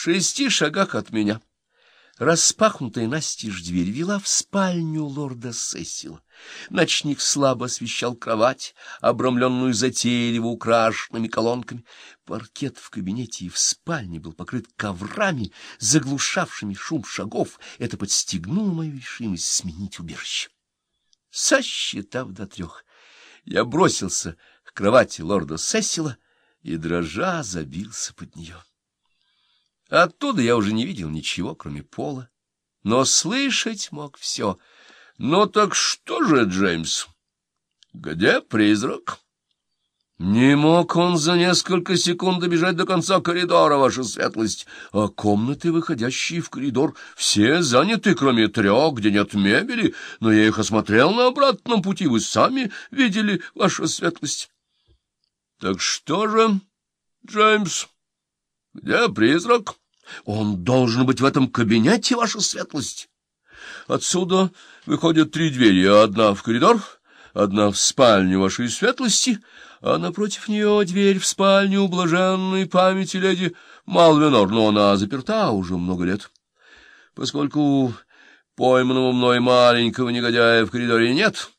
Шести шагах от меня распахнутая настежь дверь вела в спальню лорда Сесила. Ночник слабо освещал кровать, обрамленную затейливо украшенными колонками. Паркет в кабинете и в спальне был покрыт коврами, заглушавшими шум шагов. Это подстегнуло мою решимость сменить убежище. Сосчитав до трех, я бросился к кровати лорда Сесила и, дрожа, забился под нее. Оттуда я уже не видел ничего, кроме пола, но слышать мог все. Ну так что же, Джеймс, где призрак? Не мог он за несколько секунд добежать до конца коридора, ваша светлость, а комнаты, выходящие в коридор, все заняты, кроме трех, где нет мебели, но я их осмотрел на обратном пути, вы сами видели, ваша светлость. Так что же, Джеймс, где призрак? Он должен быть в этом кабинете, ваша светлость. Отсюда выходят три двери, одна в коридор, одна в спальню вашей светлости — а напротив нее дверь в спальню блаженной памяти леди Малвинор, но она заперта уже много лет. Поскольку пойманного мной маленького негодяя в коридоре нет,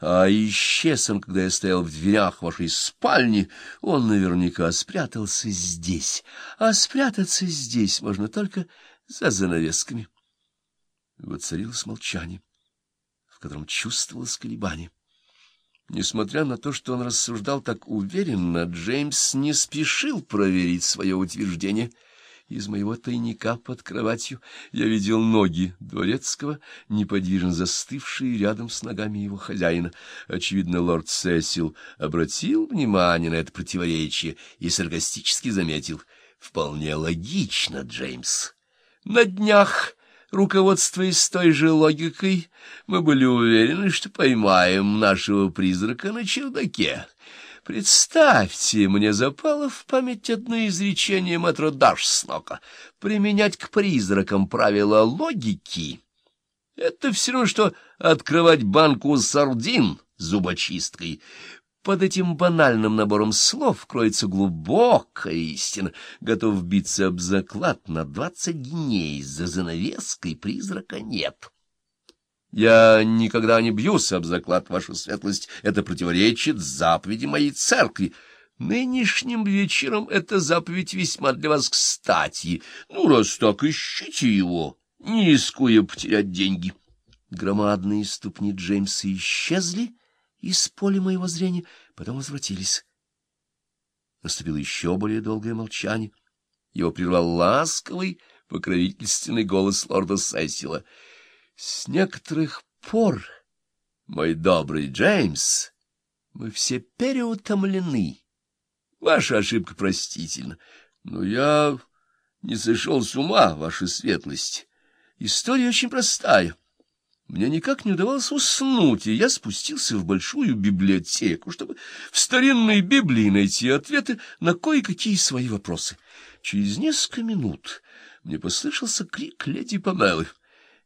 а исчез он, когда я стоял в дверях вашей спальни, он наверняка спрятался здесь, а спрятаться здесь можно только за занавесками. Воцарилось молчание, в котором чувствовалось колебание. Несмотря на то, что он рассуждал так уверенно, Джеймс не спешил проверить свое утверждение. Из моего тайника под кроватью я видел ноги дворецкого, неподвижно застывшие рядом с ногами его хозяина. Очевидно, лорд Сесил обратил внимание на это противоречие и саркастически заметил. — Вполне логично, Джеймс. На днях Руководствуясь той же логикой, мы были уверены, что поймаем нашего призрака на чердаке. Представьте, мне запало в память одно изречение мэтра Дашснока. Применять к призракам правила логики — это все равно, что открывать банку сардин зубочисткой. Под этим банальным набором слов кроется глубокая истина. Готов биться об заклад на двадцать дней за занавеской призрака нет. Я никогда не бьюсь об заклад, ваша светлость. Это противоречит заповеди моей церкви. Нынешним вечером эта заповедь весьма для вас кстати. Ну, раз так, ищите его, не рискуя потерять деньги. Громадные ступни Джеймса исчезли, из поля моего зрения, потом возвратились. Наступило еще более долгое молчание. Его прервал ласковый, покровительственный голос лорда Сесила. — С некоторых пор, мой добрый Джеймс, мы все переутомлены. Ваша ошибка простительна, но я не сошел с ума, ваша светлость. История очень простая. Мне никак не удавалось уснуть, и я спустился в большую библиотеку, чтобы в старинной Библии найти ответы на кое-какие свои вопросы. Через несколько минут мне послышался крик леди Памелы.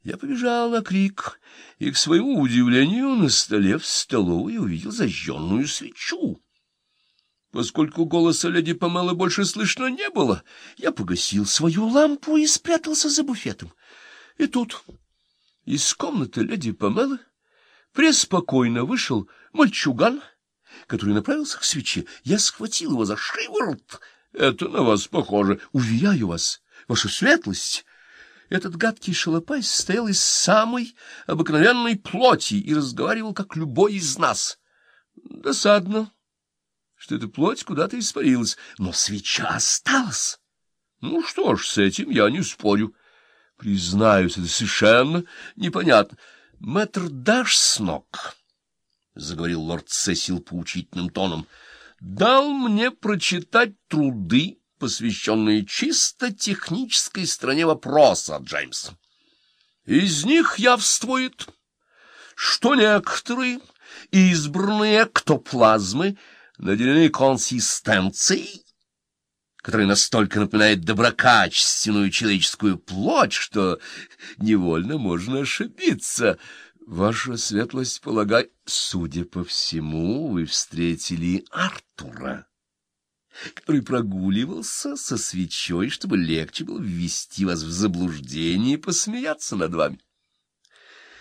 Я побежал на крик, и, к своему удивлению, на столе в столовой увидел зажженную свечу. Поскольку голоса леди Памелы больше слышно не было, я погасил свою лампу и спрятался за буфетом. И тут... Из комнаты леди Памелы преспокойно вышел мальчуган, который направился к свече. Я схватил его за шиворот. Это на вас похоже. Уверяю вас, ваша светлость. Этот гадкий шалопай состоял из самой обыкновенной плоти и разговаривал, как любой из нас. Досадно, что эта плоть куда-то испарилась, но свеча осталась. Ну что ж, с этим я не спорю. Признаюсь, это совершенно непонятно. Мэтр Дашснок, — заговорил лорд Сесил поучительным тоном, — дал мне прочитать труды, посвященные чисто технической стороне вопроса, Джеймс. Из них явствует, что некоторые избранные эктоплазмы наделены консистенцией, который настолько напоминает доброкачественную человеческую плоть, что невольно можно ошибиться. Ваша светлость, полагай, судя по всему, вы встретили Артура. Который прогуливался со свечой, чтобы легче было ввести вас в заблуждение и посмеяться над вами.